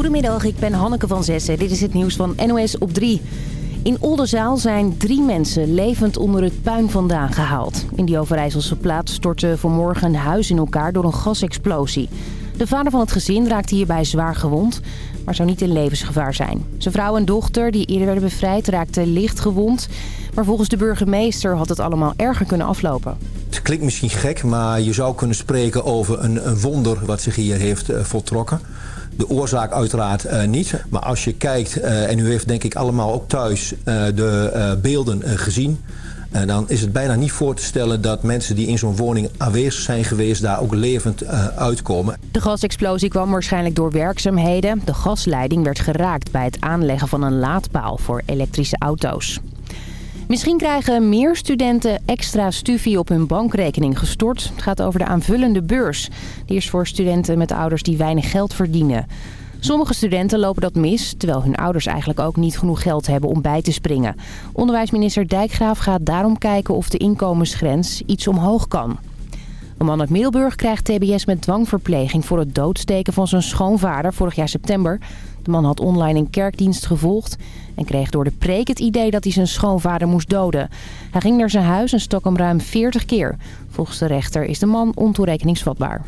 Goedemiddag, ik ben Hanneke van Zessen. Dit is het nieuws van NOS op 3. In Oldenzaal zijn drie mensen levend onder het puin vandaan gehaald. In die Overijsselse plaats stortte vanmorgen een huis in elkaar door een gasexplosie. De vader van het gezin raakte hierbij zwaar gewond, maar zou niet in levensgevaar zijn. Zijn vrouw en dochter, die eerder werden bevrijd, raakten licht gewond. Maar volgens de burgemeester had het allemaal erger kunnen aflopen. Het klinkt misschien gek, maar je zou kunnen spreken over een, een wonder wat zich hier heeft uh, voltrokken. De oorzaak uiteraard uh, niet. Maar als je kijkt, uh, en u heeft denk ik allemaal ook thuis de beelden gezien... dan is het bijna niet voor te stellen dat mensen die in zo'n woning aanwezig zijn geweest... daar ook levend uitkomen. De gasexplosie kwam waarschijnlijk door werkzaamheden. De gasleiding werd geraakt bij het aanleggen van een laadpaal voor elektrische auto's. Misschien krijgen meer studenten extra studie op hun bankrekening gestort. Het gaat over de aanvullende beurs. Die is voor studenten met ouders die weinig geld verdienen. Sommige studenten lopen dat mis, terwijl hun ouders eigenlijk ook niet genoeg geld hebben om bij te springen. Onderwijsminister Dijkgraaf gaat daarom kijken of de inkomensgrens iets omhoog kan. Een man uit Middelburg krijgt tbs met dwangverpleging voor het doodsteken van zijn schoonvader vorig jaar september. Man had online een kerkdienst gevolgd en kreeg door de preek het idee dat hij zijn schoonvader moest doden. Hij ging naar zijn huis en stok hem ruim 40 keer. Volgens de rechter is de man ontoerekeningsvatbaar.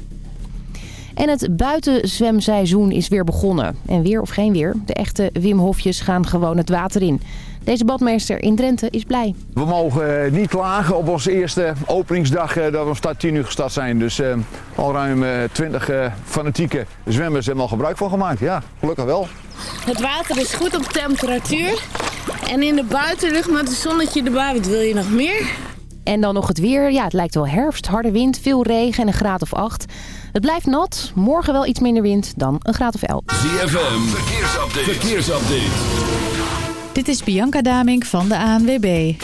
En het buitenzwemseizoen is weer begonnen. En weer of geen weer, de echte Wim Hofjes gaan gewoon het water in. Deze badmeester in Drenthe is blij. We mogen eh, niet klagen op onze eerste openingsdag eh, dat we om start 10 uur gestart zijn. Dus uh, al ruim 20 fanatieke zwemmers hebben al gebruik van gemaakt. Ja, gelukkig wel. Het water is goed op temperatuur. En in de buitenlucht met een zonnetje erbij, wat wil je nog meer? En dan nog het weer. Ja, het lijkt wel herfst. Harde wind, veel regen en een graad of 8. Het blijft nat. Morgen wel iets minder wind dan een graad of 11. ZFM, verkeersupdate. verkeersupdate. Dit is Bianca Damink van de ANWB.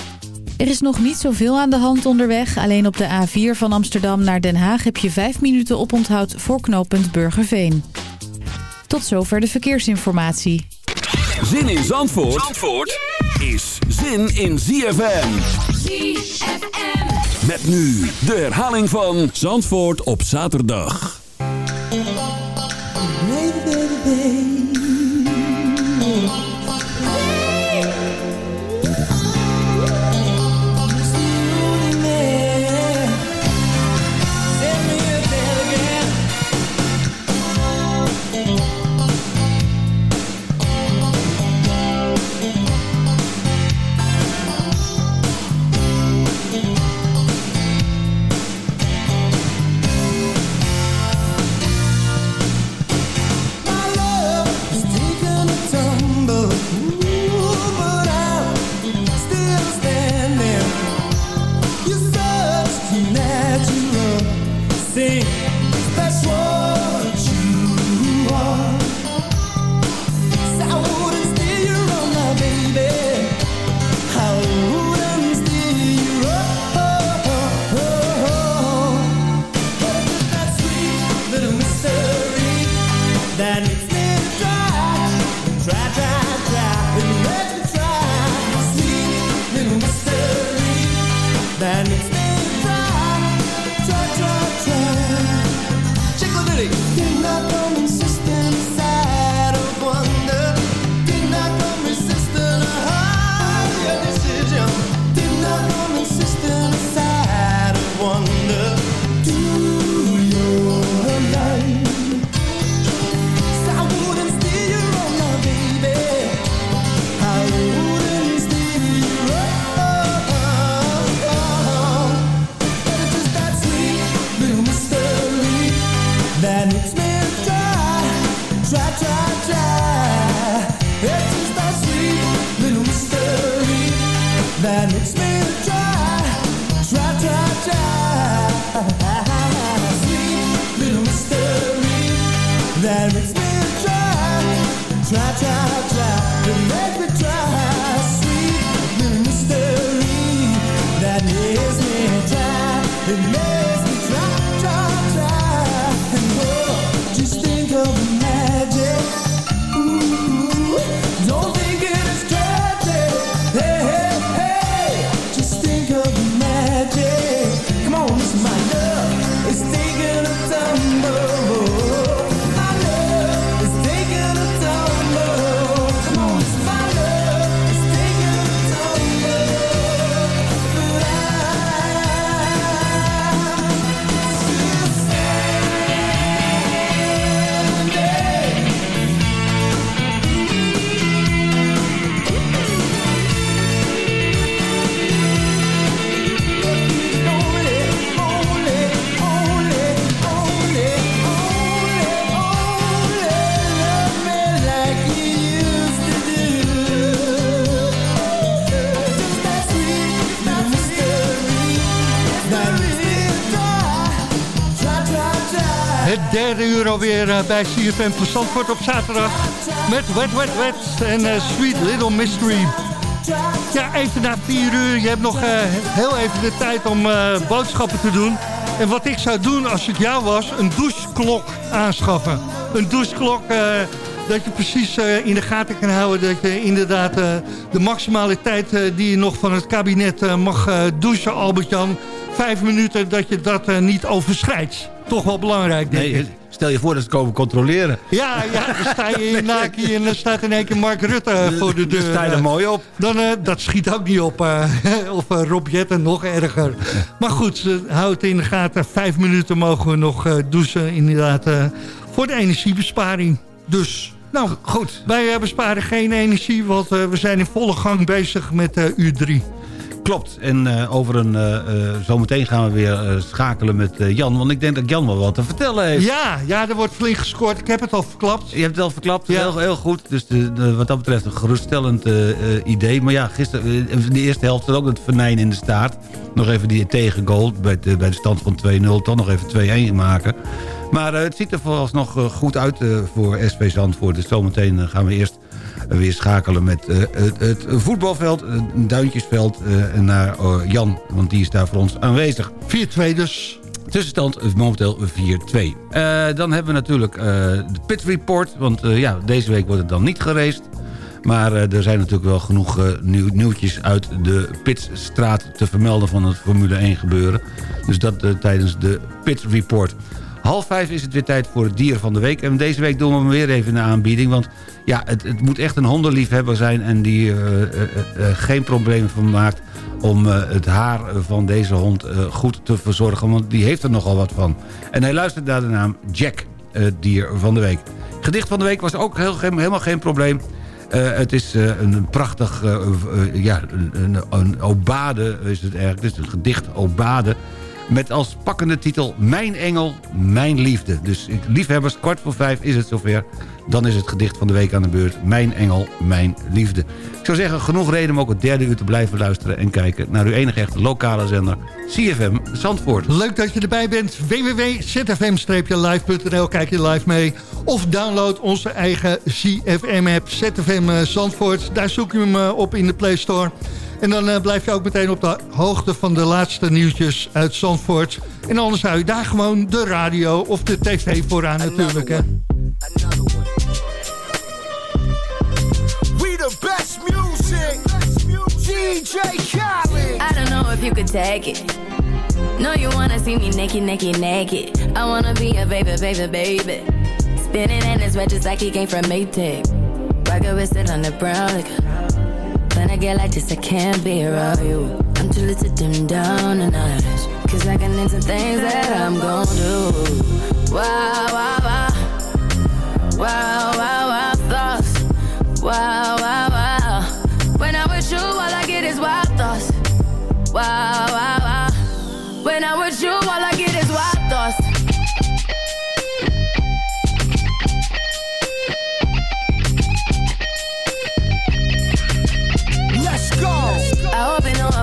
Er is nog niet zoveel aan de hand onderweg. Alleen op de A4 van Amsterdam naar Den Haag heb je 5 minuten oponthoud voor knooppunt Burgerveen. Tot zover de verkeersinformatie. Zin in Zandvoort, Zandvoort is zin in ZFM. ZFM. Met nu de herhaling van Zandvoort op zaterdag. Derde uur alweer uh, bij CFM Zandvoort op zaterdag. Met Wet Wet Wet en uh, Sweet Little Mystery. Ja, even na vier uur. Je hebt nog uh, heel even de tijd om boodschappen te doen. En wat ik zou doen als het jou was, een doucheklok aanschaffen. Een doucheklok dat je precies in de gaten kan houden... dat je inderdaad de maximale tijd die je nog van het kabinet mag douchen, Albert-Jan... vijf minuten, dat je dat niet overschrijdt toch wel belangrijk, denk nee, Stel je voor dat ze komen controleren. Ja, ja dan sta je in Naki en dan staat in één keer Mark Rutte voor de deur. Dan sta je er mooi op. Dan, uh, dat schiet ook niet op. Uh, of Rob Jetten nog erger. Maar goed, houd het in de gaten. Vijf minuten mogen we nog douchen inderdaad voor de energiebesparing. Dus... Nou, goed. Wij besparen geen energie, want we zijn in volle gang bezig met uur 3. Klopt. En uh, over een, uh, zometeen gaan we weer schakelen met Jan. Want ik denk dat Jan wel wat te vertellen heeft. Ja, ja, er wordt flink gescoord. Ik heb het al verklapt. Je hebt het al verklapt. Ja. Heel, heel goed. Dus de, wat dat betreft een geruststellend idee. Maar ja, gisteren, in de eerste helft zat ook het venijn in de staart. Nog even die tegengoal bij de, bij de stand van 2-0. Toch nog even 2-1 maken. Maar het ziet er vooralsnog goed uit voor SV Zandvoort. Dus zometeen gaan we eerst weer schakelen met eh, het, het, voetbalveld, het Duintjesveld naar Jan. Want die is daar voor ons aanwezig. 4-2 dus. Tussenstand momenteel 4-2. Uh, dan hebben we natuurlijk de pit report. Want ja, deze week wordt het dan niet gereest. Maar er zijn natuurlijk wel genoeg nieuw, nieuwtjes uit de pitstraat te vermelden van het Formule 1 gebeuren. Dus dat tijdens de pit report. Half vijf is het weer tijd voor het dier van de week. En deze week doen we hem weer even de aanbieding. Want ja, het, het moet echt een hondenliefhebber zijn... en die uh, geen probleem van maakt om het haar van deze hond goed te verzorgen. Want die heeft er nogal wat van. En hij luistert naar de naam Jack, het dier van de week. Gedicht van de week was ook heel, helemaal geen probleem. het is een prachtig, ja, een, een, een, obade is het eigenlijk. Het is een gedicht obade met als pakkende titel Mijn Engel, Mijn Liefde. Dus liefhebbers, kwart voor vijf is het zover. Dan is het gedicht van de week aan de beurt. Mijn Engel, Mijn Liefde. Ik zou zeggen, genoeg reden om ook het derde uur te blijven luisteren... en kijken naar uw enige echte lokale zender, CFM Zandvoort. Leuk dat je erbij bent. www.zfm-live.nl, kijk je live mee. Of download onze eigen CFM-app, ZFM eh, Zandvoort. Daar zoek je hem eh, op in de Play Store... En dan uh, blijf je ook meteen op de hoogte van de laatste nieuwtjes uit Zandvoort. En anders hou je daar gewoon de radio of de tv vooraan natuurlijk. Hè. We the best music. DJ Khaled. I don't know if you could take it. No, you wanna see me naked, naked, naked. I wanna be a baby, baby, baby. Spinning in his red just like he came from Maytag. Rocket with it on the brown like When I get like this, I can't be around you. I'm too little to dim down the night. Cause I can into things that I'm gon' do. Wow, wow, wow. Wow, wow, wow, thoughts. Wow, wow, wow. When I'm with you, all I get is wild thoughts. Wow, wow, wow.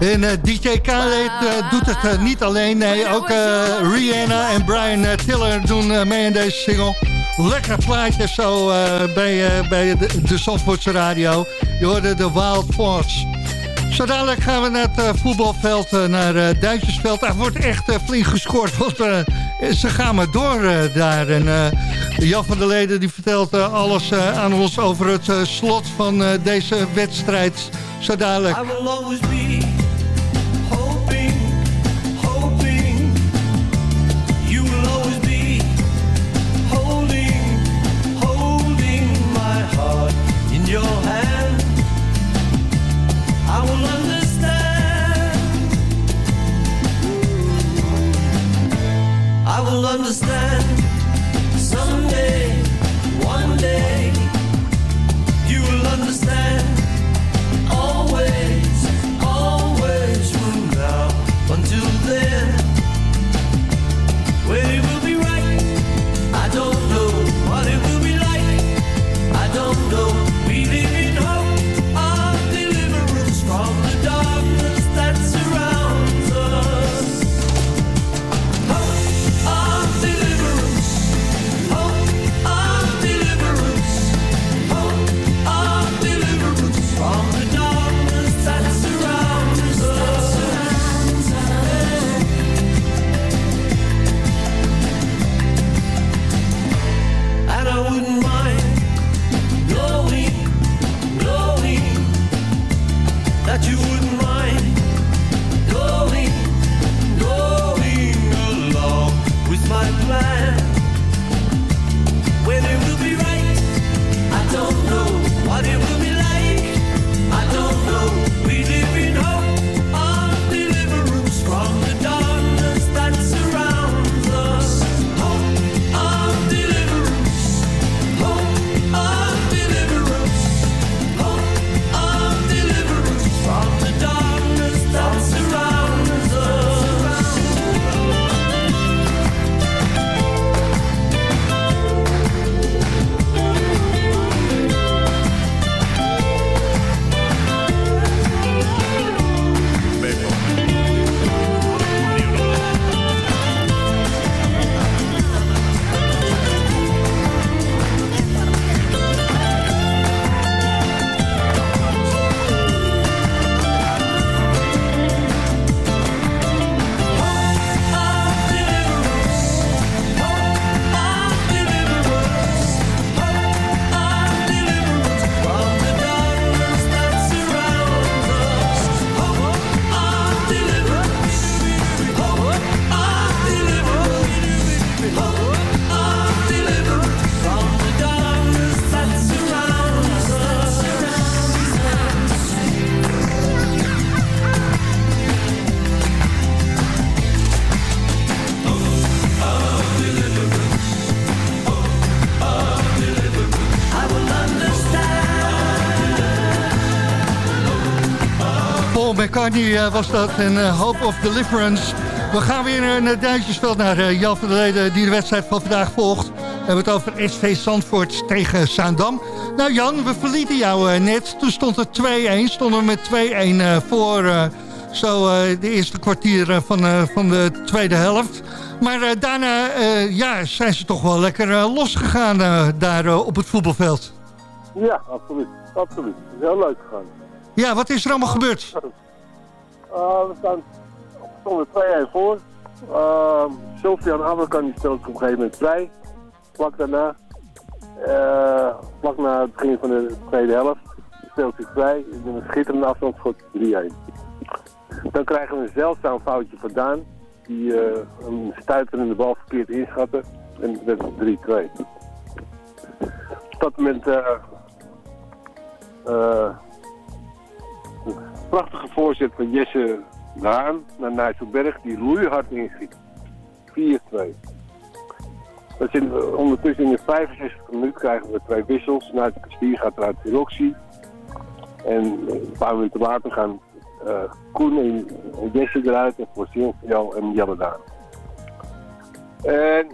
En uh, DJ Khaled uh, doet het uh, niet alleen. Nee, ook Rihanna en Brian Tiller doen mee in deze single. Lekker plaatje zo bij, bij de, de Zandvoortse radio. Je hoorde de Wild Force. Zo dadelijk gaan we naar het voetbalveld, naar uh, Duitsersveld. Daar wordt echt flink gescoord, want ze gaan maar door daar. En Jan van der Leden die vertelt alles aan ons over het slot van deze wedstrijd. Zo dadelijk. I will will understand that you Paul McCartney eh, was dat en eh, Hope of Deliverance. We gaan weer naar het Duitsersveld, naar eh, Jan van der Leden... die de wedstrijd van vandaag volgt. We hebben het over SV Zandvoort tegen Zaandam. Nou Jan, we verlieten jou eh, net. Toen stond het 2-1, stonden we met 2-1 eh, voor... eh, zo eh, de eerste kwartier eh, van, eh, van de tweede helft. Maar eh, daarna eh, ja, zijn ze toch wel lekker eh, losgegaan eh, daar eh, op het voetbalveld. Ja, absoluut. Absoluut. Heel leuk gegaan. Ja, wat is er allemaal gebeurd? Uh, we staan, stonden 2-1 voor. Uh, Sylvian Aberkan die speelt op een gegeven moment vrij. Vlak daarna, uh, vlak na het begin van de tweede helft, speelt hij vrij. In een schitterende afstandsschot 3-1. Dan krijgen we een zeldzaam foutje van Daan. die eh, een stuiterende bal verkeerd inschatte. En het werd 3-2. Op dat moment eh, eh, een prachtige voorzet van Jesse Daan naar Nijsselberg die loeihard inschiet. 4-2. Dat in, ondertussen in de 65 minuten krijgen we twee wissels. Naar de Kastier gaat eruit Roxy. En een paar minuten later gaan eh, Koen en, Jesse eruit. En voor Silvio en Janne Daan. En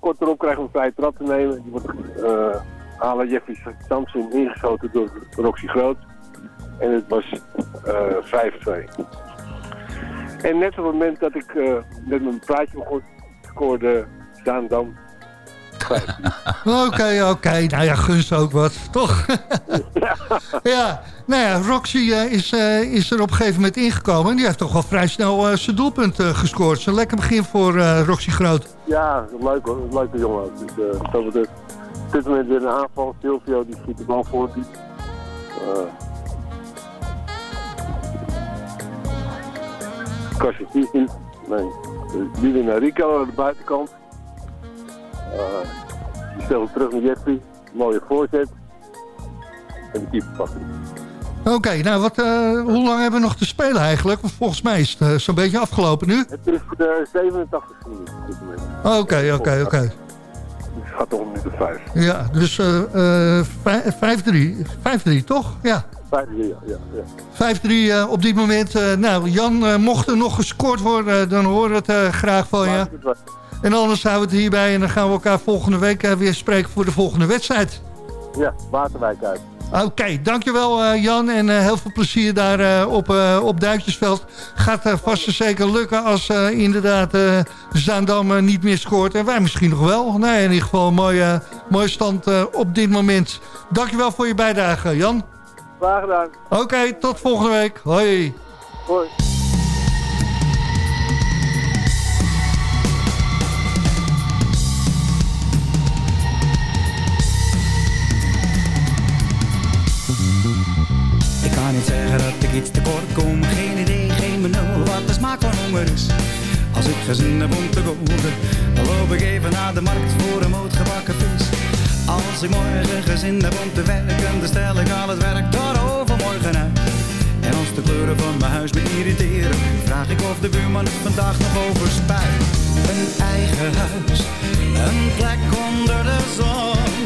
kort erop krijgen we een vrije trap te nemen. Die wordt eh Halen Jeffrey Samson ingeschoten door Roxy Groot. En het was eh 5-2. En net op het moment dat ik eh, met mijn praatje begon, scoorde Daan dan Oké, oké. Nou ja, gunst ook wat, toch? ja, nou ja, Roxy eh, is, eh, is er op een gegeven moment ingekomen. En die heeft toch wel vrij snel eh, zijn doelpunt eh, gescoord. Zo'n lekker begin voor eh, Roxy Groot. Ja, leuk hoor. Leuke jongen. Dus dat betreft, op dit moment weer een aanval. Silvio die schiet de bal voor. Die, Kastje niet. Nee. Die weer naar Rico aan de buitenkant. Uh, die terug naar Jeffrey. Mooie voorzet. En de keeper pakt. Oké, nou, wat, eh, hoe lang hebben we nog te spelen eigenlijk? Volgens mij is het eh, zo'n beetje afgelopen nu. Het is voor de 87 minuut op dit moment. Oké, oké, oké. Het gaat toch om minuut of vijf. Ja, dus eh, eh, vij- 5-3. 5-3, toch? Ja. Vijf, ja, ja, ja. 5-3 eh, op dit moment. Eh, nou, Jan, eh, mocht er nog gescoord worden, dan horen we het graag van je. En anders houden we het hierbij en dan gaan we elkaar volgende week weer spreken voor de volgende wedstrijd. Ja, Waterwijk uit. Oké, dankjewel eh, Jan en heel veel plezier daar op, op Duitsersveld. Gaat vast en zeker lukken als inderdaad Zaandam niet meer scoort. En wij misschien nog wel. Nee, in ieder geval een mooie, mooie stand op dit moment. Dankjewel voor je bijdrage Jan. Graag gedaan. Oké, tot volgende week. Hoi. Hoi. Ik kan niet zeggen dat ik iets tekort kom. Geen idee, geen benul wat de smaak van honger is. Als ik gezin heb om te koken, dan loop ik even naar de markt voor een moot gebakken vis. Als ik morgen gezin heb om te werken, dan stel ik al het werk tot overmorgen uit. En als de kleuren van mijn huis me irriteren, vraag ik of de buurman het vandaag nog overspuit. Een eigen huis, een plek onder de zon.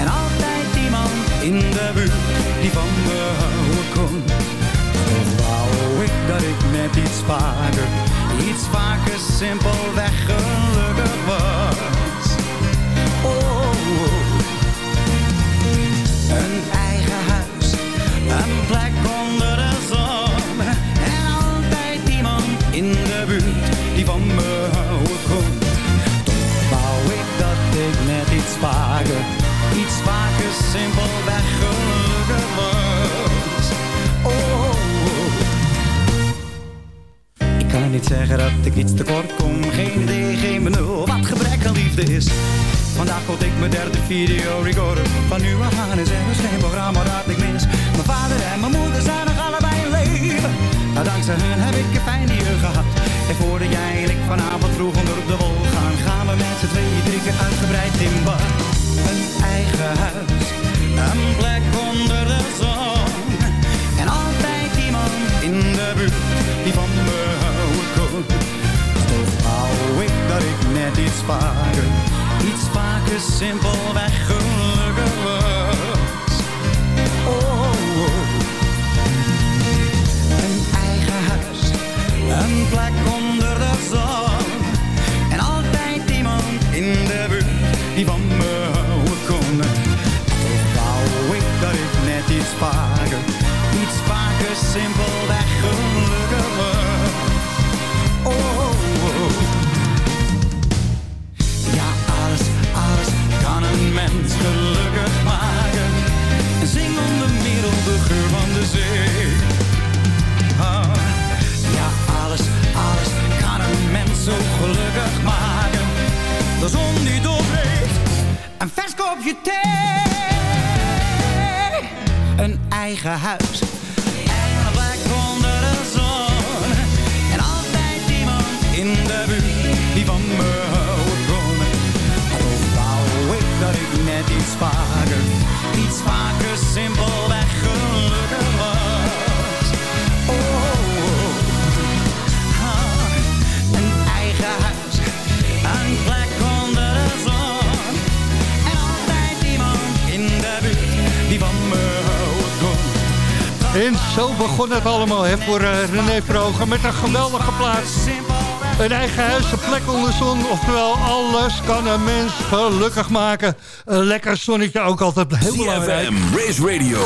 En altijd iemand in de buurt die van me houden kon. Wou ik dat ik net iets vaker, iets vaker simpelweg gelukkig was. Begon het allemaal hè, voor eh, René Vroger met een geweldige plaats. Een eigen huis, een plek onder de zon. Oftewel, alles kan een mens gelukkig maken. Een lekker zonnetje ook altijd heel belangrijk. CFM, Race Radio,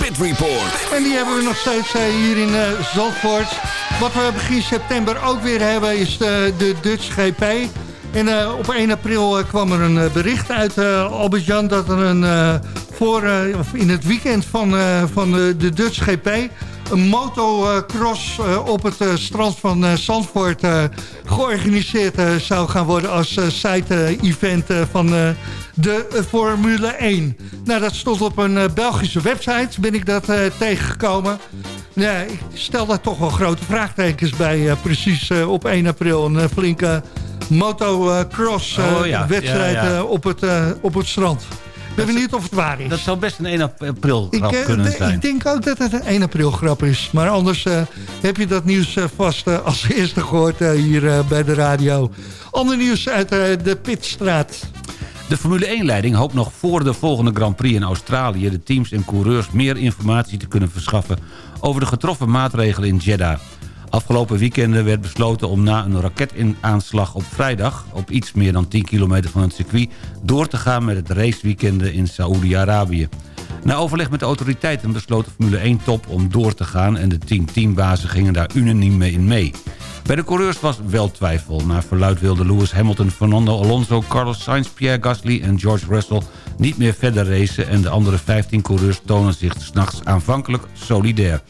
Pit Report. En die hebben we nog steeds eh, hier in eh, Zandvoort. Wat we begin september ook weer hebben is de, de Dutch GP. En op 1 april kwam er een bericht uit uh, Albert-Jan... dat er een, voor, eh, in het weekend van, eh, van de, de Dutch GP... een motocross eh, op het strand van Zandvoort georganiseerd zou gaan worden... als side-event eh, van de Formule 1. Nou, dat stond op een Belgische website, ben ik dat tegengekomen. Ja, ik stel daar toch wel grote vraagtekens bij. precies op 1 april een flinke motocross eh, Oh, ja. wedstrijd Ja, ja. op, het, op het strand. Ben benieuwd of het waar is. Dat zou best een 1 april grap eh, kunnen zijn. ik denk ook dat het een 1 april grap is. Maar anders eh, heb je dat nieuws eh, vast als eerste gehoord eh, hier bij de radio. Ander nieuws uit de Pitstraat. De Formule 1-leiding hoopt nog voor de volgende Grand Prix in Australië... de teams en coureurs meer informatie te kunnen verschaffen... over de getroffen maatregelen in Jeddah. Afgelopen weekenden werd besloten om na een raketaanslag op vrijdag... op iets meer dan 10 kilometer van het circuit... door te gaan met het raceweekenden in Saoedi-Arabië. Na overleg met de autoriteiten besloot de Formule 1-top om door te gaan... en de tien teambazen gingen daar unaniem mee in mee. Bij de coureurs was wel twijfel. Naar verluid wilden Lewis Hamilton, Fernando Alonso, Carlos Sainz, Pierre Gasly en George Russell niet meer verder racen... en de andere 15 coureurs tonen zich s'nachts aanvankelijk solidair.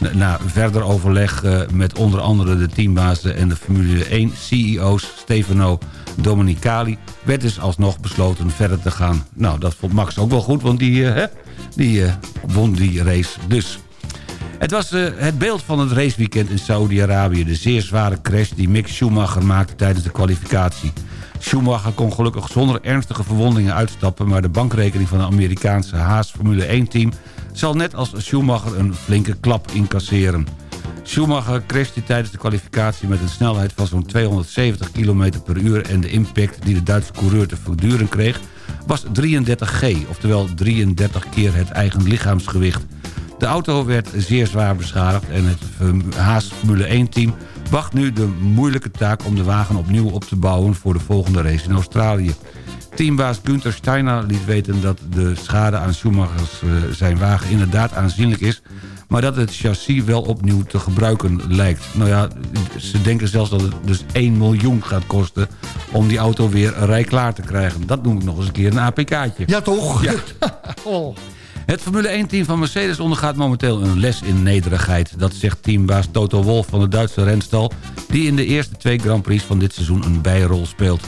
Na- verder overleg eh, met onder andere de teambazen en de Formule 1 CEO's Stefano Domenicali... werd dus alsnog besloten verder te gaan. Nou, dat vond Max ook wel goed, want die, eh, die eh, won die race dus. Het was het beeld van het raceweekend in Saudi-Arabië. De zeer zware crash die Mick Schumacher maakte tijdens de kwalificatie. Schumacher kon gelukkig zonder ernstige verwondingen uitstappen... maar de bankrekening van de Amerikaanse Haas Formule 1-team... zal net als Schumacher een flinke klap incasseren. Schumacher crashte tijdens de kwalificatie met een snelheid van zo'n 270 km per uur... en de impact die de Duitse coureur te verduren kreeg was 33G, oftewel 33 keer het eigen lichaamsgewicht. De auto werd zeer zwaar beschadigd en het Haas Formule 1-team wacht nu de moeilijke taak om de wagen opnieuw op te bouwen voor de volgende race in Australië. Teambaas Günther Steiner liet weten dat de schade aan Schumachers eh, zijn wagen inderdaad aanzienlijk is... maar dat het chassis wel opnieuw te gebruiken lijkt. Nou ja, ze denken zelfs dat het dus 1 miljoen gaat kosten... om die auto weer rijklaar te krijgen. Dat noem ik nog eens een keer een APK'tje. Ja, toch? Ja. Oh. Het Formule 1-team van Mercedes ondergaat momenteel een les in nederigheid. Dat zegt teambaas Toto Wolff van de Duitse renstal... die in de eerste twee Grand Prix van dit seizoen een bijrol speelt.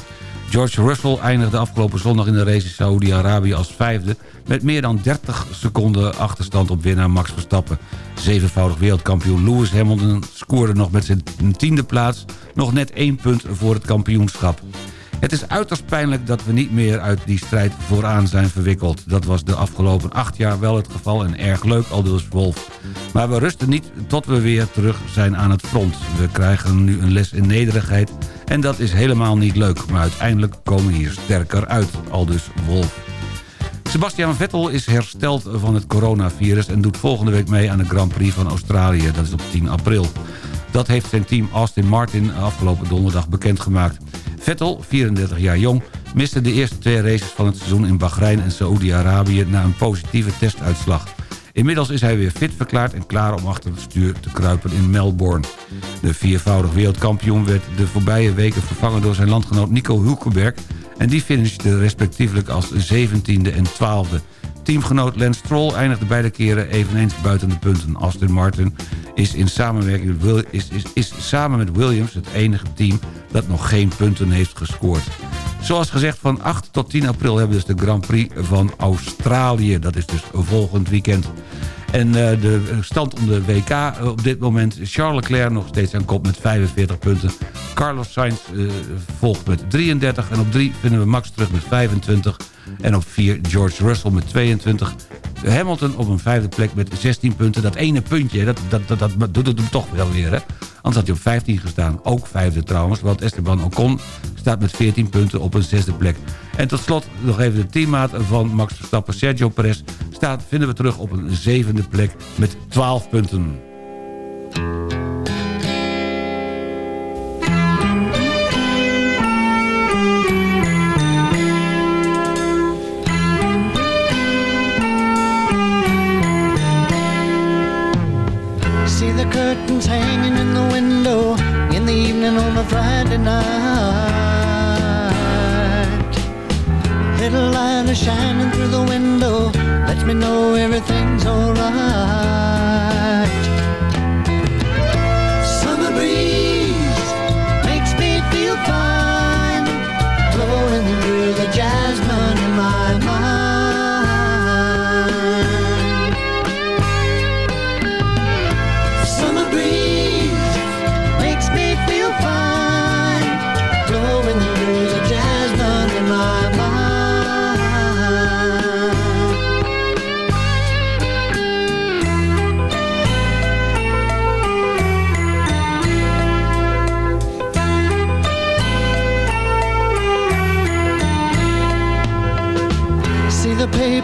George Russell eindigde afgelopen zondag in de race in Saoedi-Arabië als vijfde... met meer dan 30 seconden achterstand op winnaar Max Verstappen. Zevenvoudig wereldkampioen Lewis Hamilton scoorde nog met zijn tiende plaats... nog net één punt voor het kampioenschap. Het is uiterst pijnlijk dat we niet meer uit die strijd vooraan zijn verwikkeld. Dat was de afgelopen acht jaar wel het geval en erg leuk, aldus Wolf. Maar we rusten niet tot we weer terug zijn aan het front. We krijgen nu een les in nederigheid en dat is helemaal niet leuk. Maar uiteindelijk komen we hier sterker uit, aldus Wolf. Sebastian Vettel is hersteld van het coronavirus... en doet volgende week mee aan de Grand Prix van Australië. Dat is op 10 april. Dat heeft zijn team Austin Martin afgelopen donderdag bekendgemaakt. Vettel, 34 jaar jong, miste de eerste twee races van het seizoen... in Bahrein en Saoedi-Arabië na een positieve testuitslag. Inmiddels is hij weer fit verklaard en klaar om achter het stuur te kruipen in Melbourne. De viervoudig wereldkampioen werd de voorbije weken vervangen door zijn landgenoot Nico Hulkenberg... en die finishte respectievelijk als 17e en 12e. Teamgenoot Lance Stroll eindigde beide keren eveneens buiten de punten. Aston Martin is, in samenwerking is, is, is samen met Williams het enige team dat nog geen punten heeft gescoord. Zoals gezegd, van 8 tot 10 april hebben we dus de Grand Prix van Australië. Dat is dus volgend weekend. En eh, de stand om de WK eh, op dit moment... Charles Leclerc nog steeds aan kop met 45 punten. Carlos Sainz eh, volgt met 33. En op 3 vinden we Max terug met 25. En op 4 George Russell met 22. Hamilton op een vijfde plek met 16 punten. Dat ene puntje, dat, dat, dat, dat doet het hem toch wel weer. Hè? Anders had hij op 15 gestaan. Ook vijfde trouwens, want Esteban Ocon staat met 14 punten op een zesde plek. En tot slot nog even de teammaat van Max Verstappen, Sergio Perez... Staat, vinden we terug op een zevende plek met 12 punten. See the curtains hanging in the window in the evening on a Friday night. Light is shining through the window, lets me know everything's alright.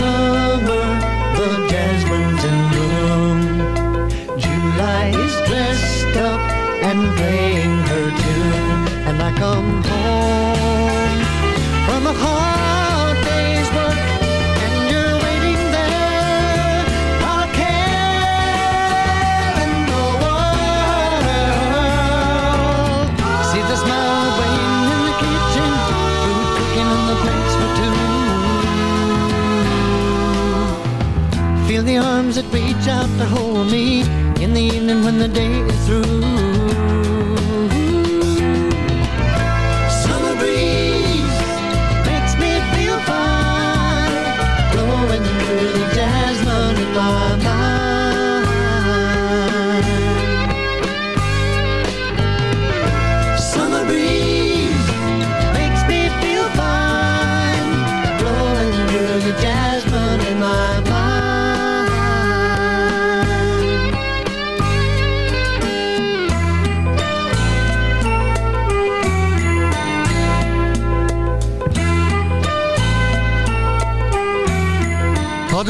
Summer, the jasmine's in bloom. July is dressed up and playing her tune, and I come home from a hard reach out to hold me in the evening when the day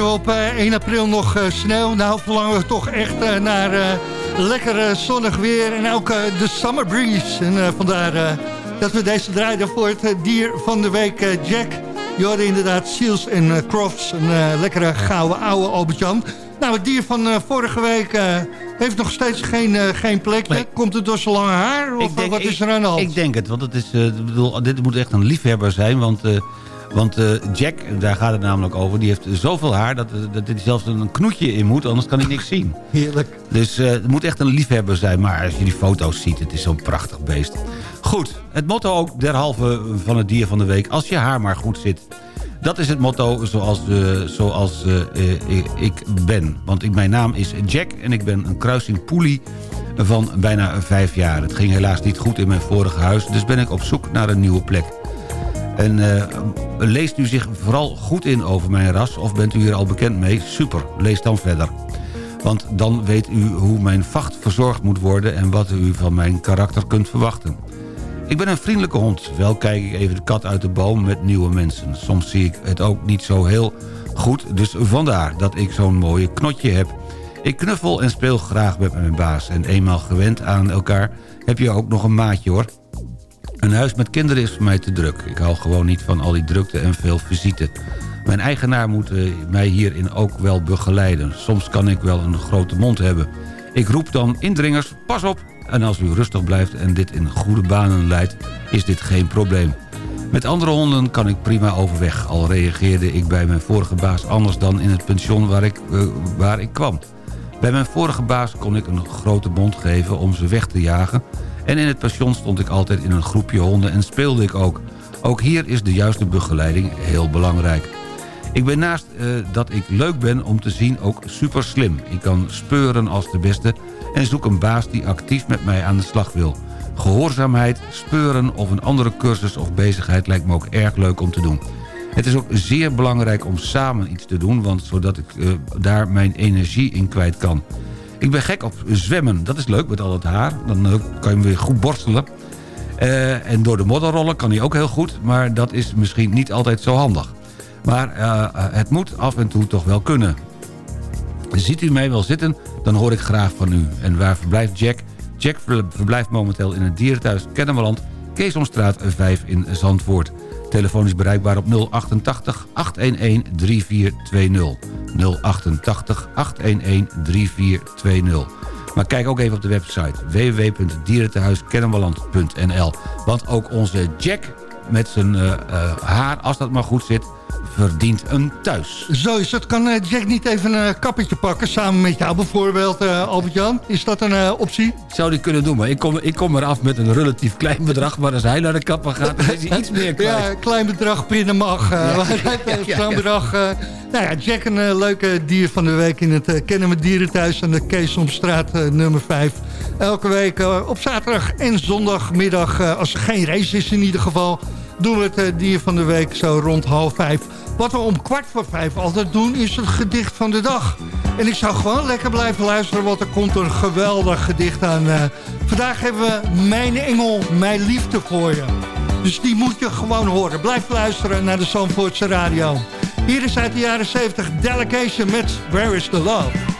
Hadden we op eh, 1 april nog eh, sneeuw? Nou, verlangen we toch echt eh, naar lekker zonnig weer en ook de summer breeze. En vandaar dat we deze draaiden voor het dier van de week, Jack. Je hoorde inderdaad Seals en Crofts, een lekkere gouden oude Albert-Jan. Nou, het dier van vorige week heeft nog steeds geen, eh, geen plekje. Komt het door zijn lange haar of wat is er aan de hand? Ik denk het, want het is, ik bedoel, dit moet echt een liefhebber zijn. Want, want eh, Jack, daar gaat het namelijk over, die heeft zoveel haar... dat, dat hij zelfs een knoetje in moet, anders kan hij niks zien. Heerlijk. Dus eh, het moet echt een liefhebber zijn. Maar als je die foto's ziet, het is zo'n prachtig beest. Goed, het motto ook derhalve van het dier van de week. Als je haar maar goed zit. Dat is het motto zoals, eh, zoals eh, eh, ik- ik ben. Want ik, mijn naam is Jack en ik ben een kruising poelie van bijna vijf jaar. Het ging helaas niet goed in mijn vorige huis, dus ben ik op zoek naar een nieuwe plek. En eh, leest u zich vooral goed in over mijn ras of bent u hier al bekend mee? Super, lees dan verder. Want dan weet u hoe mijn vacht verzorgd moet worden... en wat u van mijn karakter kunt verwachten. Ik ben een vriendelijke hond. Wel kijk ik even de kat uit de boom met nieuwe mensen. Soms zie ik het ook niet zo heel goed, dus vandaar dat ik zo'n mooie knotje heb. Ik knuffel en speel graag met mijn baas. En eenmaal gewend aan elkaar heb je ook nog een maatje hoor. Een huis met kinderen is voor mij te druk. Ik hou gewoon niet van al die drukte en veel visite. Mijn eigenaar moet eh, mij hierin ook wel begeleiden. Soms kan ik wel een grote mond hebben. Ik roep dan indringers, pas op! En als u rustig blijft en dit in goede banen leidt, is dit geen probleem. Met andere honden kan ik prima overweg. Al reageerde ik bij mijn vorige baas anders dan in het pension waar ik, eh, waar ik kwam. Bij mijn vorige baas kon ik een grote mond geven om ze weg te jagen... en in het pension stond ik altijd in een groepje honden en speelde ik ook. Ook hier is de juiste begeleiding heel belangrijk. Ik ben naast eh, dat ik leuk ben om te zien ook super slim. Ik kan speuren als de beste en zoek een baas die actief met mij aan de slag wil. Gehoorzaamheid, speuren of een andere cursus of bezigheid lijkt me ook erg leuk om te doen. Het is ook zeer belangrijk om samen iets te doen, want zodat ik eh, daar mijn energie in kwijt kan. Ik ben gek op zwemmen, dat is leuk met al het haar. Dan eh, kan je hem weer goed borstelen. Eh, en door de modder rollen kan hij ook heel goed, maar dat is misschien niet altijd zo handig. Maar eh, het moet af en toe toch wel kunnen. Ziet u mij wel zitten, dan hoor ik graag van u. En waar verblijft Jack? Jack ver- verblijft momenteel in het dierenthuis Kennemerland... Keesomstraat 5 in Zandvoort. Telefoon is bereikbaar op 088 811 3420. 088 811 3420. Maar kijk ook even op de website www.dierentehuiskennemerland.nl. Want ook onze Jack met zijn eh, eh, haar, als dat maar goed zit, verdient een thuis. Zo is het. Kan eh, Jack niet even een kappetje pakken samen met jou bijvoorbeeld, eh, Albert-Jan? Is dat een eh, optie? Zou die kunnen doen, maar ik kom, ik kom eraf met een relatief klein bedrag. Maar als hij naar de kapper gaat, dan is hij iets meer kwijt. Ja, klein bedrag pinnen mag. eh, Ja, ja, bedrag. eh, nou ja, Jack een eh, leuke dier van de week in het uh, Kennen Dierenthuis aan de Keesomstraat eh, nummer 5. Elke week eh, op zaterdag en zondagmiddag, eh, als er geen race is in ieder geval... doen we het eh, dier van de week zo rond half vijf. Wat we om kwart voor vijf altijd doen, is het gedicht van de dag. En ik zou gewoon lekker blijven luisteren, want er komt een geweldig gedicht aan. eh. vandaag hebben we Mijn Engel, Mijn Liefde voor je. Dus die moet je gewoon horen. Blijf luisteren naar de Zandvoortse Radio. Hier is uit de jaren 70 Delegation met Where is the Love.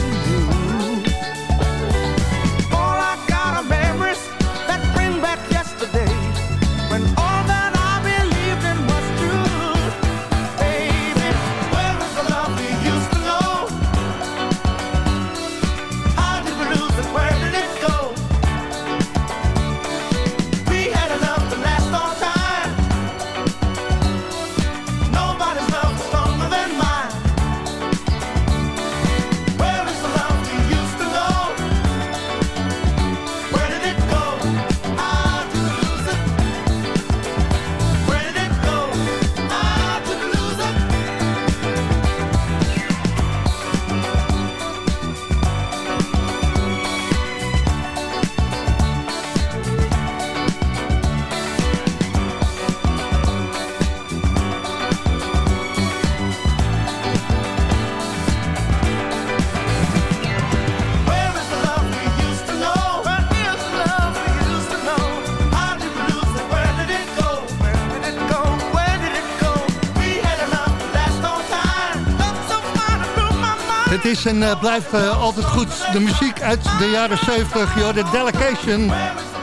en eh, blijft eh, altijd goed. De muziek uit de jaren 70, joh, de Delegation.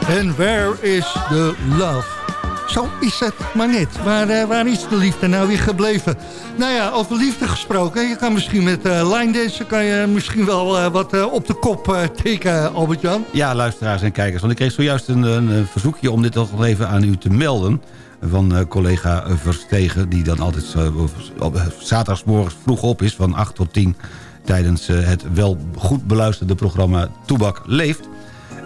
En Where is the Love? Zo is het maar net. Waar, eh, waar is de liefde nou weer gebleven? Nou ja, over liefde gesproken. Je kan misschien met line dansen kan je misschien wel wat op de kop tikken, Albert-Jan. Ja, luisteraars en kijkers. Want ik kreeg zojuist een, een, verzoekje om dit nog even aan u te melden. Van collega Verstegen, die dan altijd zaterdagsmorgens vroeg op is... van 8 tot 10 tijdens eh, het wel goed beluisterde programma Toebak Leeft.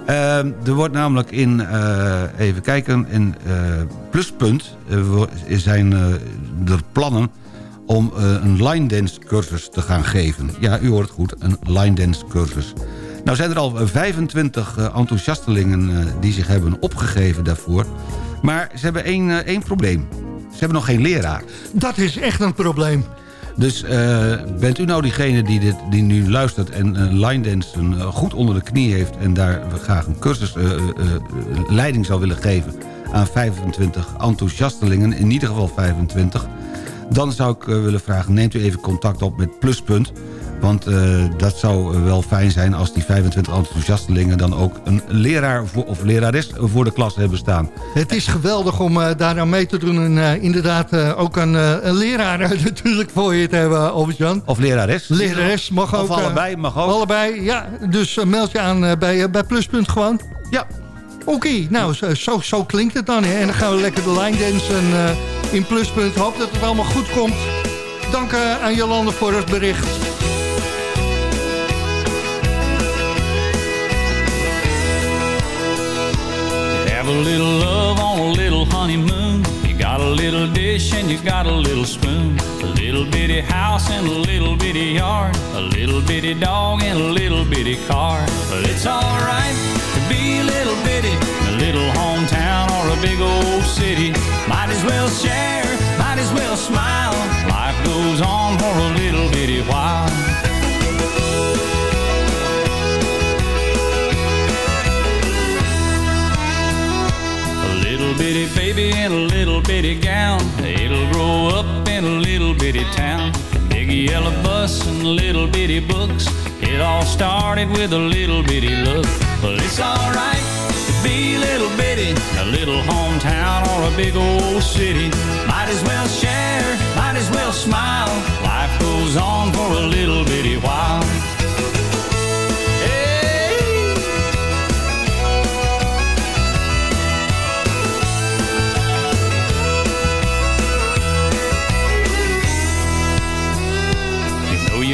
Eh, er wordt namelijk in, eh, even kijken, in Pluspunt zijn er plannen om een line dance cursus te gaan geven. Ja, u hoort goed, een line dance cursus. Nou zijn er al 25 eh, enthousiastelingen die zich hebben opgegeven daarvoor. Maar ze hebben één, één probleem. Ze hebben nog geen leraar. Dat is echt een probleem. Dus eh, bent u nou diegene die, dit, die nu luistert en uh, line dansen eh, goed onder de knie heeft... en daar graag een cursus eh, eh, eh, leiding zou willen geven aan 25 enthousiastelingen... in ieder geval 25... dan zou ik eh, willen vragen, neemt u even contact op met Pluspunt... Want eh, dat zou wel fijn zijn als die 25 enthousiastelingen... dan ook een leraar voor, of lerares voor de klas hebben staan. Het is geweldig om eh, daar aan mee te doen. En eh, inderdaad ook een, een leraar natuurlijk voor je te hebben, Albert-Jan. Of lerares. Lerares mag ook. Of allebei, mag ook. Allebei, ja. Dus meld je aan bij, bij Pluspunt gewoon. Ja. Oké, nou, zo, zo, zo klinkt het dan. Hè. En dan gaan we lekker de line dansen in Pluspunt. Hoop dat het allemaal goed komt. Dank aan Jolande voor het bericht. Have a little love on a little honeymoon. You got a little dish and you got a little spoon. A little bitty house and a little bitty yard. A little bitty dog and a little bitty car. But it's alright to be a little bitty. A little hometown or a big old city. Might as well share, might as well smile. Life goes on for a little bitty while. Bitty baby in a little bitty gown. It'll grow up in a little bitty town. Big yellow bus and little bitty books. It all started with a little bitty look. Well, it's alright to be little bitty, a little hometown or a big old city. Might as well share, might as well smile. Life goes on for a little bitty while.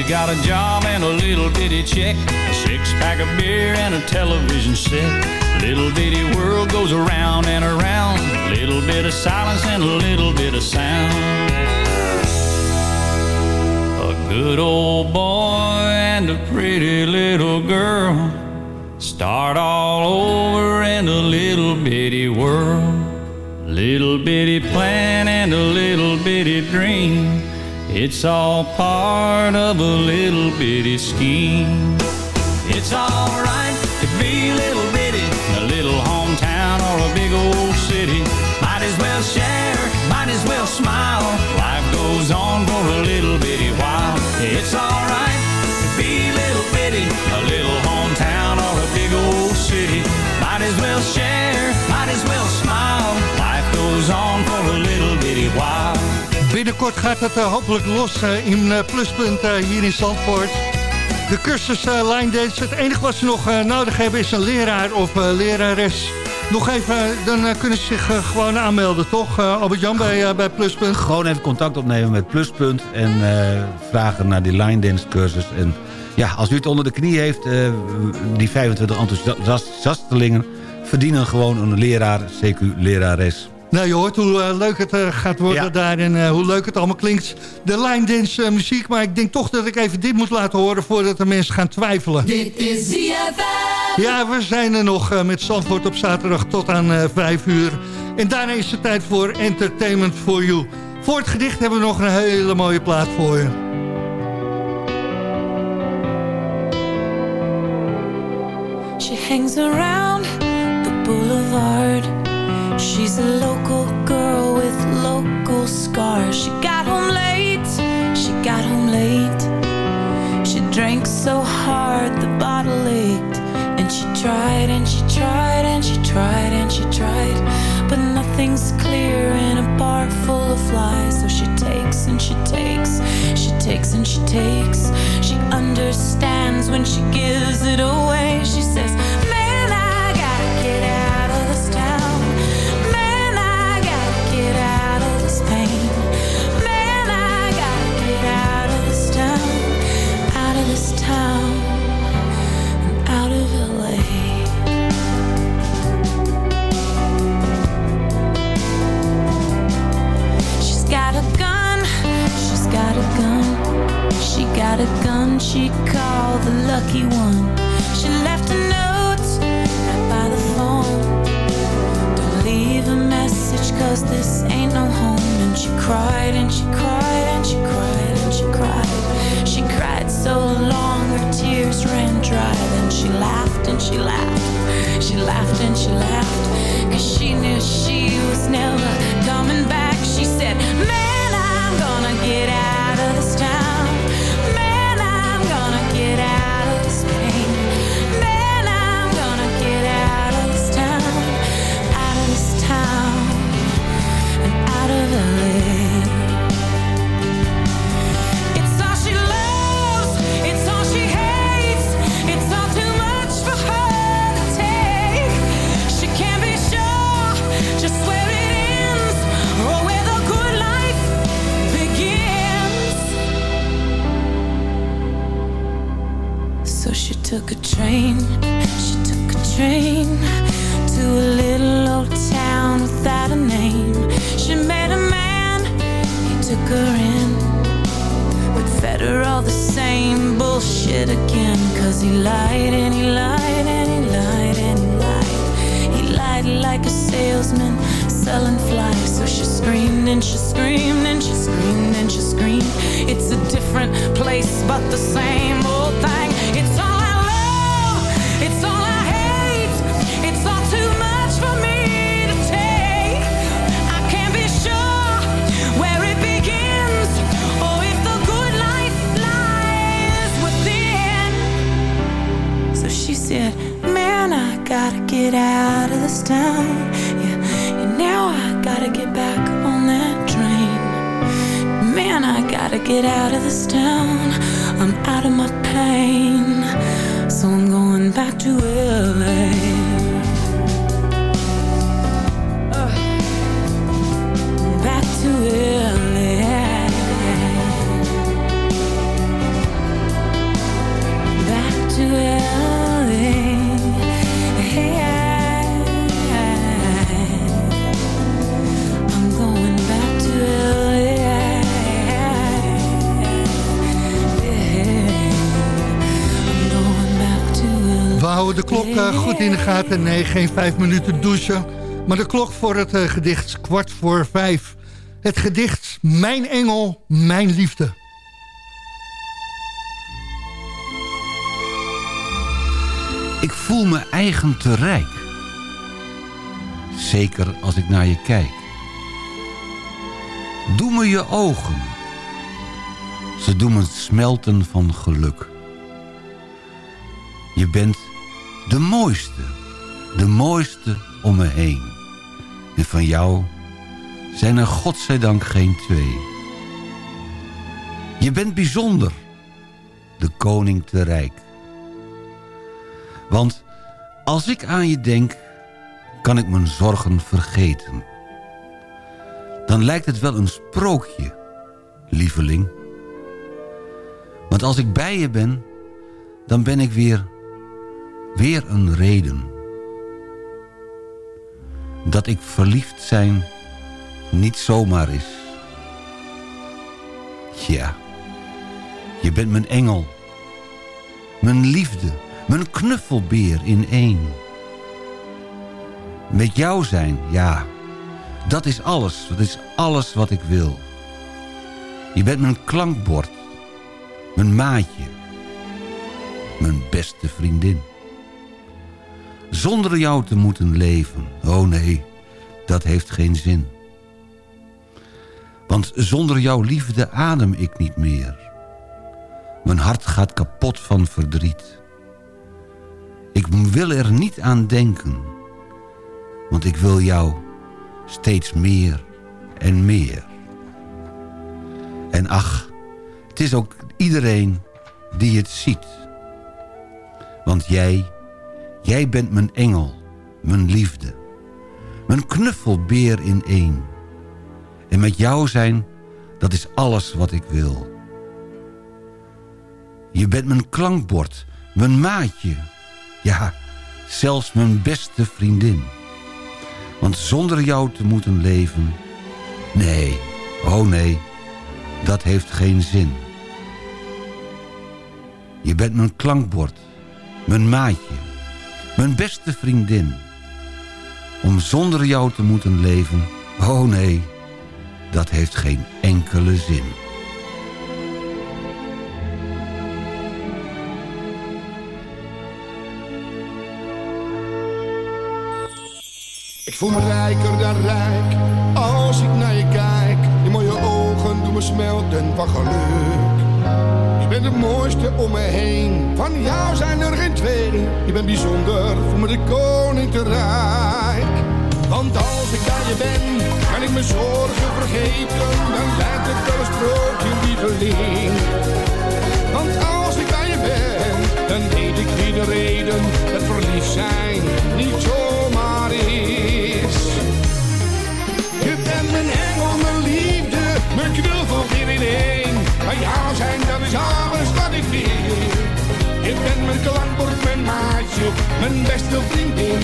Got a job and a little bitty check, a six pack of beer and a television set. Little bitty world goes around and around, a little bit of silence and a little bit of sound. A good old boy and a pretty little girl start all over in a little bitty world. Little bitty plan and a little bitty dream. It's all part of a little bitty scheme. It's alright to be a little bitty, a little hometown or a big old city. Might as well share, might as well smile. Life goes on for a little bitty while. It's alright to be a little bitty, a little hometown or a big old city. Might as well share, might as well smile. Life goes on for a little bitty while. Binnenkort gaat het eh, hopelijk los eh, in eh, Pluspunt hier in Zandvoort. De cursus Line Dance. Het enige wat ze nog nodig hebben is een leraar of lerares. Nog even, dan kunnen ze zich gewoon aanmelden, toch? Albert-Jan bij, bij Pluspunt. Gewoon even contact opnemen met Pluspunt en vragen naar die line dance cursus. En ja, als u het onder de knie heeft, die 25 enthousiastelingen verdienen gewoon een leraar, CQ lerares. Nou, je hoort hoe eh, leuk het eh, gaat worden Ja. daar en eh, hoe leuk het allemaal klinkt. De line dance eh, muziek, maar ik denk toch dat ik even dit moet laten horen... voordat de mensen gaan twijfelen. Dit is ZFM. Ja, we zijn er nog eh, met Zandvoort op zaterdag tot aan eh 5 uur. En daarna is het tijd voor Entertainment for You. Voor het gedicht hebben we nog een hele mooie plaat voor je. She hangs around the boulevard. She's a local girl with local scars. She got home late, she got home late. She drank so hard the bottle ached. And she tried and she tried and she tried and she tried. But nothing's clear in a bar full of flies. So she takes and she takes, she takes and she takes. She understands when she gives it away. She says She got a gun she called the lucky one. She left a note right by the phone. Don't leave a message cause this ain't no home. And she cried and she cried and she cried and she cried. She cried so long her tears ran dry. Then she laughed and she laughed. She laughed and she laughed. Cause she knew she was never coming back. She said, Man, I'm gonna get out train. She took a train to a little old town without a name. She met a man. He took her in but fed her all the same bullshit again. Cause he lied and he lied and he lied and he lied. He lied like a salesman selling flies. So she screamed and she screamed and she screamed and she screamed. It's a different place, but the same old thing. Out of this town. Yeah, and now I gotta get back on that train. Man, I gotta get out of this town. I'm out of my pain. So I'm going back to LA. De klok eh, goed in de gaten. Nee, geen vijf minuten douchen. Maar de klok voor het eh, gedicht kwart voor vijf. Het gedicht Mijn Engel, Mijn Liefde. Ik voel me eigen te rijk. Zeker als ik naar je kijk. Doe me je ogen. Ze doen me smelten van geluk. Je bent de mooiste. De mooiste om me heen. En van jou zijn er godzijdank geen twee. Je bent bijzonder. De koning te rijk. Want als ik aan je denk, kan ik mijn zorgen vergeten. Dan lijkt het wel een sprookje, lieveling. Want als ik bij je ben, dan ben ik weer, weer een reden. Dat ik verliefd zijn niet zomaar is. Ja, je bent mijn engel. Mijn liefde, mijn knuffelbeer in één. Met jou zijn, ja, dat is alles. Dat is alles wat ik wil. Je bent mijn klankbord, mijn maatje, mijn beste vriendin. Zonder jou te moeten leven, oh nee, dat heeft geen zin. Want zonder jouw liefde adem ik niet meer. Mijn hart gaat kapot van verdriet. Ik wil er niet aan denken. Want ik wil jou steeds meer en meer. En ach, het is ook iedereen die het ziet. Want jij, jij bent mijn engel, mijn liefde. Mijn knuffelbeer in één. En met jou zijn, dat is alles wat ik wil. Je bent mijn klankbord, mijn maatje. Ja, zelfs mijn beste vriendin. Want zonder jou te moeten leven... Nee, oh nee, dat heeft geen zin. Je bent mijn klankbord, mijn maatje, mijn beste vriendin. Om zonder jou te moeten leven, oh nee, dat heeft geen enkele zin. Ik voel me rijker dan rijk als ik naar je kijk. Je mooie ogen doen me smelten van geluk. Het mooiste om me heen. Van jou zijn er geen twee. Je bent bijzonder, voel me de koning te rijk. Want als ik aan je ben, kan ik mijn zorgen vergeten. Dan lijkt het wel een sprookje, lieveling. Want als ik aan je ben, dan weet ik wie de reden het verliefd zijn niet zomaar mijn beste vriendin.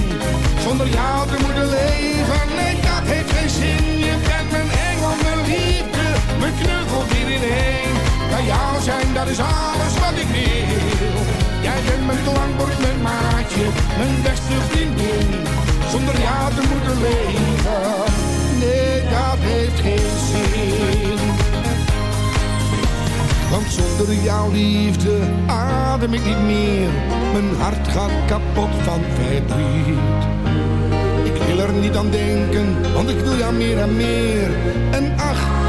Zonder jou te moeten leven, nee dat heeft geen zin. Je bent mijn engel, mijn liefde, mijn knuffel weer in één. Bij jou zijn, dat is alles wat ik wil. Jij bent mijn klankbord, mijn maatje, mijn beste vriendin. Zonder jou te moeten leven, nee dat heeft geen zin. Want zonder jouw liefde adem ik niet meer. Mijn hart gaat kapot van verdriet. Ik wil er niet aan denken, want ik wil jou meer en meer. En ach,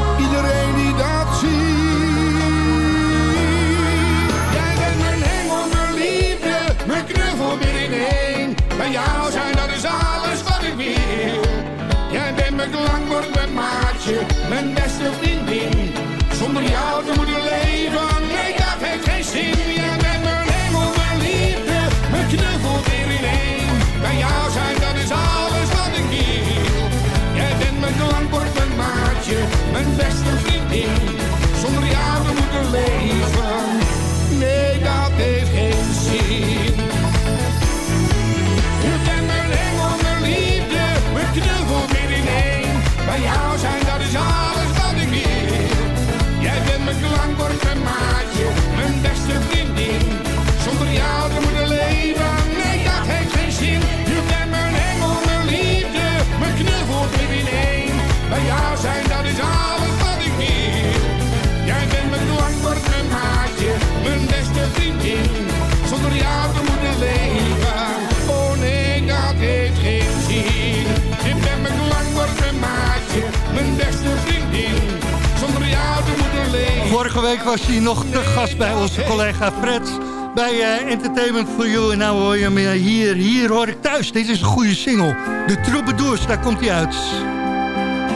Vorige week was hij nog te gast bij onze collega Fred bij eh, Entertainment for You. En nou hoor je hem eh, hier, hier hoor ik thuis. Dit is een goede single. De Troubadours, daar komt hij uit.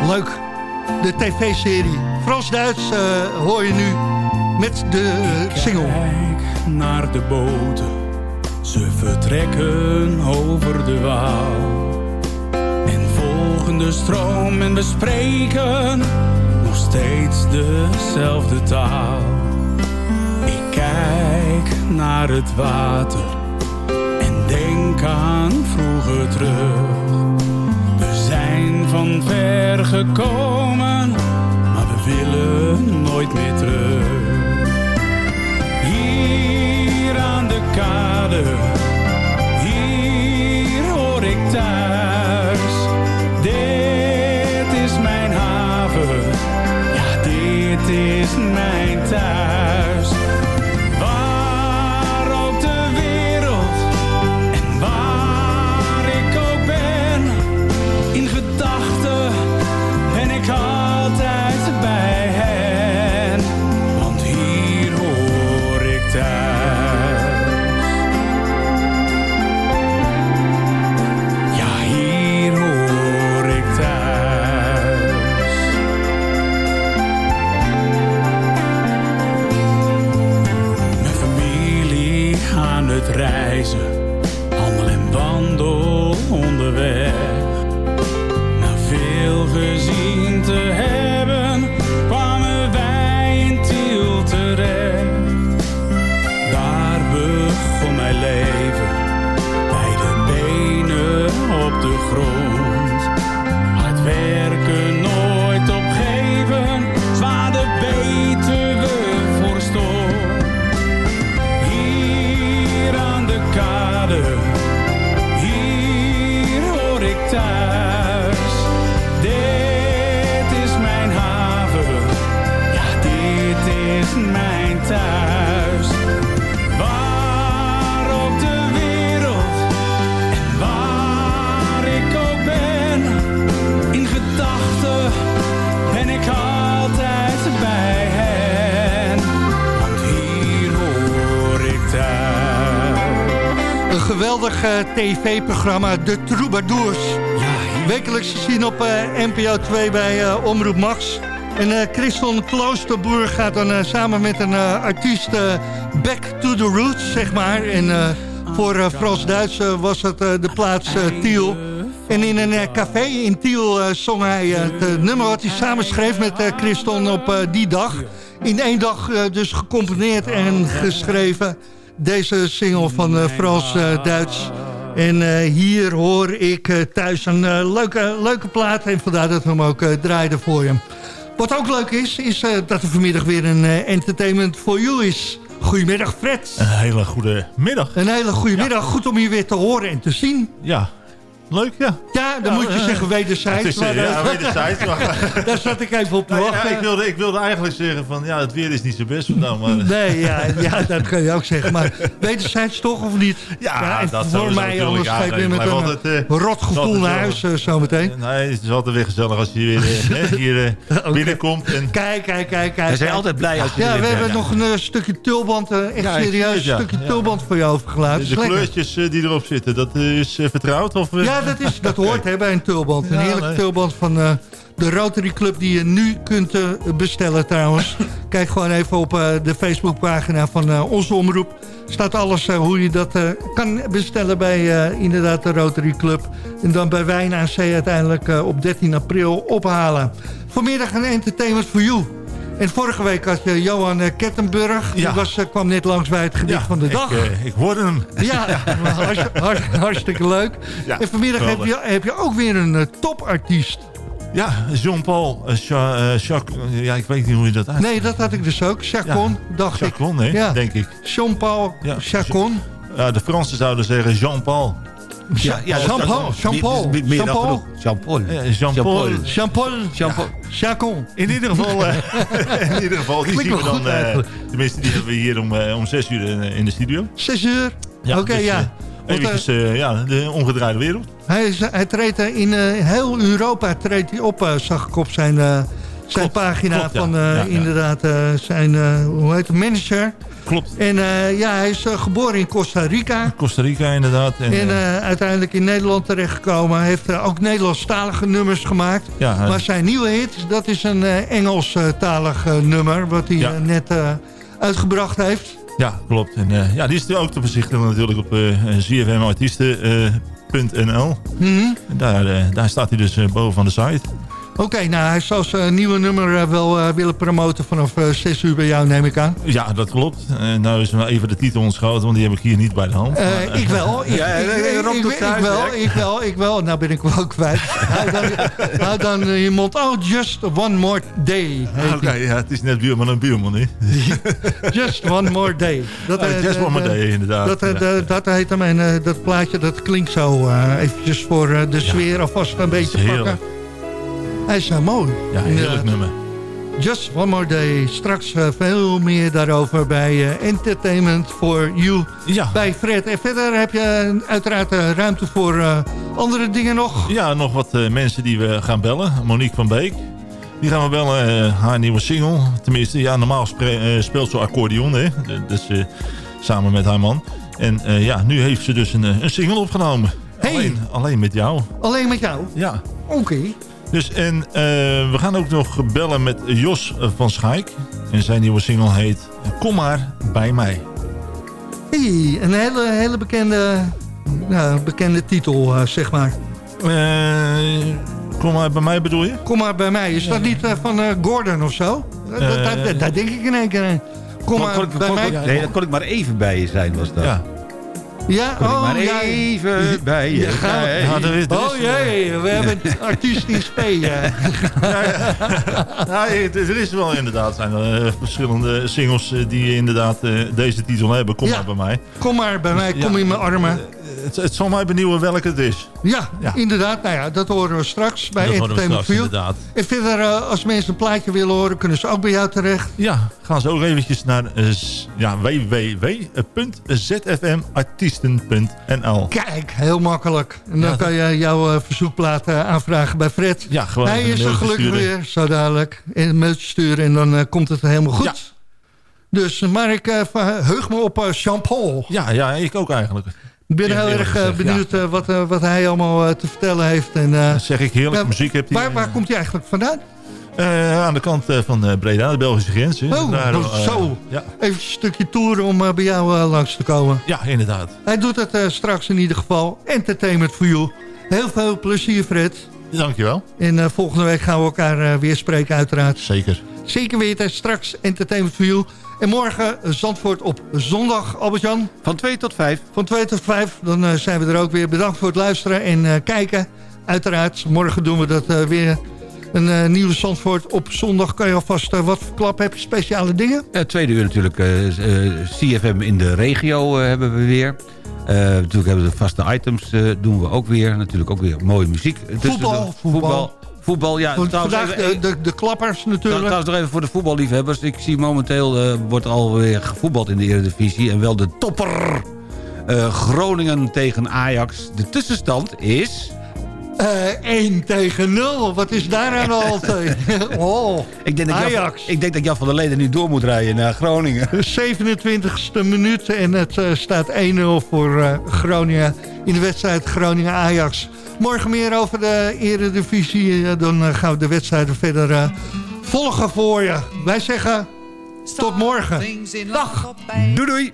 Leuk. De tv-serie. Frans-Duits eh, hoor je nu met de eh, single. Kijk naar de boten, ze vertrekken over de Waal. En volgen de stroom en we spreken nog steeds dezelfde taal. Ik kijk naar het water en denk aan vroeger terug. We zijn van ver gekomen, maar we willen nooit meer terug. Hier aan de kade, geweldig eh, tv-programma, De Troubadours. Wekelijks te zien op eh, NPO 2 bij eh, Omroep Max. En Christon Kloosterboer gaat dan samen met een artiest back to the roots, zeg maar. En voor Frans-Duits was het de plaats Tiel. En in een café in Tiel zong hij het nummer wat hij samen schreef met Christon op die dag. In één dag dus gecomponeerd en geschreven. Deze single van eh, Frans-Duits. En eh, hier hoor ik eh, thuis een eh, leuke, leuke plaat. En vandaar dat we hem ook eh, draaiden voor je. Wat ook leuk is, is eh, dat er vanmiddag weer een eh, Entertainment for You is. Goedemiddag Fred. Een hele goede middag. Een hele goede middag. Goed om je weer te horen en te zien. Ja, leuk ja. Ja, dan moet je zeggen wederzijds. het is, eh, maar, ja, wederzijds. maar- Daar zat ik even op te Nou ja, ik, wilde, ik wilde eigenlijk zeggen van ja, het weer is niet zo best vandaag. Maar, Nee, ja, ja, dat kun je ook zeggen. Maar wederzijds toch of niet? Ja, dat voor mij anders Ja, ga je nee, weer met maar een altijd, eh, rot gevoel naar huis eh, zometeen. Nee, het is altijd weer gezellig als je weer hier binnenkomt. En... Kijk, kijk, kijk. kijk. Hij zei altijd blij als je Ja, we hebben nog een stukje tulband, eh, echt Ja, ik serieus, het, ja. stukje Ja. tulband voor je overgelaten. De, kleurtjes die erop zitten, dat is vertrouwd? Of, eh? Ja, dat, is, dat hoort hè, bij een tulband. Een Ja, heerlijke nee. tulband van eh, de Rotary Club die je nu kunt eh, bestellen trouwens. Kijk gewoon even op eh, de Facebookpagina van onze omroep. Staat alles hoe je dat kan bestellen bij inderdaad de Rotary Club. En dan bij Wijn aan Zee uiteindelijk op 13 april ophalen. Vanmiddag een Entertainment for You. En vorige week had je Johan eh, Kettenburg. Die Ja. was, eh, kwam net langs bij het gedicht van de ik, dag. eh, ik hoorde hem. Ja, hartstikke, leuk. Ja, en vanmiddag heb je, heb je ook weer een eh, topartiest. Ja, Jean-Paul, eh, eh, Jacques, eh, ja, ik weet niet hoe je dat uit. Nee, dat had ik dus ook. Chacon, dacht Chacon, ik. Ja. denk ik. Jean-Paul Chacon. Ja, de Fransen zouden zeggen Jean-Paul. Ja, ja, Jean-Paul. Jean-Paul. Jean-Paul. Jean-Paul. Jean-Paul. Jean-Paul. Jean-Paul. In ieder geval, eh, in ieder geval die zien we dan, goed eh, tenminste die hebben we hier om, eh, om zes uur in, de studio. Zes uur. Oké, dus, ja. eh, ja, de omgedraaide wereld. Hij, hij treedt in heel Europa treedt hij op, zag ik op zijn, zijn pagina van inderdaad zijn, hoe heet het, manager. Klopt. En eh, ja, hij is eh, geboren in Costa Rica. Costa Rica inderdaad. En, En eh, uiteindelijk in Nederland terechtgekomen. Hij heeft ook Nederlandstalige nummers gemaakt. Ja, maar zijn nieuwe hit, dat is een Engelstalig nummer... wat hij Ja. net uitgebracht heeft. ja, klopt. En, ja, die is ook te bezichtigen natuurlijk op zfmartiesten.nl. En daar, daar staat hij dus boven van de site. Oké, nou hij zal zijn nieuwe nummer eh, wel eh, willen promoten vanaf eh 6 uur bij jou, neem ik aan. Ja, dat klopt. En nou is me even de titel ontschoten, want die heb ik hier niet bij de hand. Eh, Maar, eh, ik wel. Ik, Ja, ik, wel, ik wel, ik wel. Nou ben ik ook kwijt. hou, dan, hou dan eh, je mond. Oh, just one more day. Oké, die. ja, het is net buurman en buurman, hè? Just one more day. Dat, Oh, eh, just one more day, inderdaad. Dat, eh, Ja. dat heet hem. En eh, dat plaatje, dat klinkt zo eh, eventjes voor eh, de sfeer alvast een beetje heerlijk. pakken. Hij is zo mooi. Ja, Inderdaad. heerlijk nummer. Just One More Day. Straks eh, veel meer daarover bij eh, Entertainment for You. Ja. Bij Fred. En verder heb je uiteraard ruimte voor andere dingen nog. Ja, nog wat mensen die we gaan bellen. Monique van Beek. Die gaan we bellen, haar nieuwe single. Tenminste, ja, normaal speelt ze accordeon, hè. Dus samen met haar man. En ja, nu heeft ze dus een, een single opgenomen. Alleen, alleen met jou. Alleen met jou? Ja. Oké. Dus en eh, we gaan ook nog bellen met Jos van Schaik. En zijn nieuwe single heet Kom maar bij mij. Hey, een hele, hele bekende, nou, bekende titel, eh, zeg maar. kom maar bij mij bedoel je? Kom maar bij mij. Is dat niet eh, van eh, Gordon of zo? Dat- dat- Eh, dat- Daar denk ik in één keer aan. Kom maar bij kon- mij. kon- Nee, dat kon ik maar even bij je zijn, was dat. Ja. Ja, Kon oh, maar ja. even bij je er is- er is- Oh jee, we hebben een artiest in spe. ja. Ja, het- er is wel inderdaad zijn er, eh, verschillende singles eh, die inderdaad eh, deze titel hebben. Kom Ja. maar bij mij. Kom maar bij mij, Dus, kom ja, in mijn armen. Het, het zal mij benieuwen welke het is. Ja, inderdaad. Nou ja, dat horen we straks bij Dat Entertainment straks, View. inderdaad. En verder, eh, als mensen een plaatje willen horen, kunnen ze ook bij jou terecht. Ja, gaan ze ook eventjes naar s- ja, www.zfmartiesten.nl Kijk, heel makkelijk. En dan Ja, kan je jouw eh, verzoekplaat aanvragen bij Fred. Ja, gewoon Hij is er gelukkig weer, zo dadelijk. En een mailtje sturen en dan komt het helemaal goed. Ja. Dus, maar ik verheug me op Jean-Paul. Ja, ja, ik ook eigenlijk. Ik ben heel erg eh, gezegd, benieuwd eh, wat, eh, wat hij allemaal te vertellen heeft. En, eh, zeg ik heerlijke ja, muziek heeft hij. Waar, waar komt hij eigenlijk vandaan? Aan de kant van Breda, de Belgische grens. Oh, Daar, eh, zo. Ja, Even een stukje toeren om bij jou langs te komen. ja, inderdaad. Hij doet het straks in ieder geval. Entertainment for you. Heel veel plezier, Fred. Dankjewel. En volgende week gaan we elkaar weer spreken, uiteraard. Zeker. Zeker weten. Straks Entertainment for you. En morgen eh, Zandvoort op zondag, Albert-Jan. Van 2 tot 5. Van 2 tot 5. Dan eh, zijn we er ook weer. Bedankt voor het luisteren en eh, kijken. Uiteraard, morgen doen we dat weer. Een nieuwe Zandvoort op zondag. Kan je alvast wat verklappen? Heb je speciale dingen? Eh, tweede uur natuurlijk CFM in de regio hebben we weer. Natuurlijk hebben we de vaste items doen we ook weer. Natuurlijk ook weer mooie muziek. tussendoor. Voetbal, voetbal. voetbal. Voetbal, ja. Trouwens vandaag even- de, de, de klappers natuurlijk. Trouwens nog even voor de voetballiefhebbers. Ik zie momenteel eh, wordt alweer gevoetbald in de Eredivisie. En wel de topper. Eh, Groningen tegen Ajax. De tussenstand is... Eh 1 tegen 0. Wat is daar aan de hand? oh, Ik denk, dat Jan, Ajax. ik denk dat Jan van der Leden nu door moet rijden naar Groningen. De 27e minuut en het eh, staat 1-0 voor eh, Groningen in de wedstrijd Groningen-Ajax. Morgen meer over de eredivisie. eh, dan eh, gaan we de wedstrijden verder eh, volgen voor je. Wij zeggen tot morgen. Dag. Doei doei.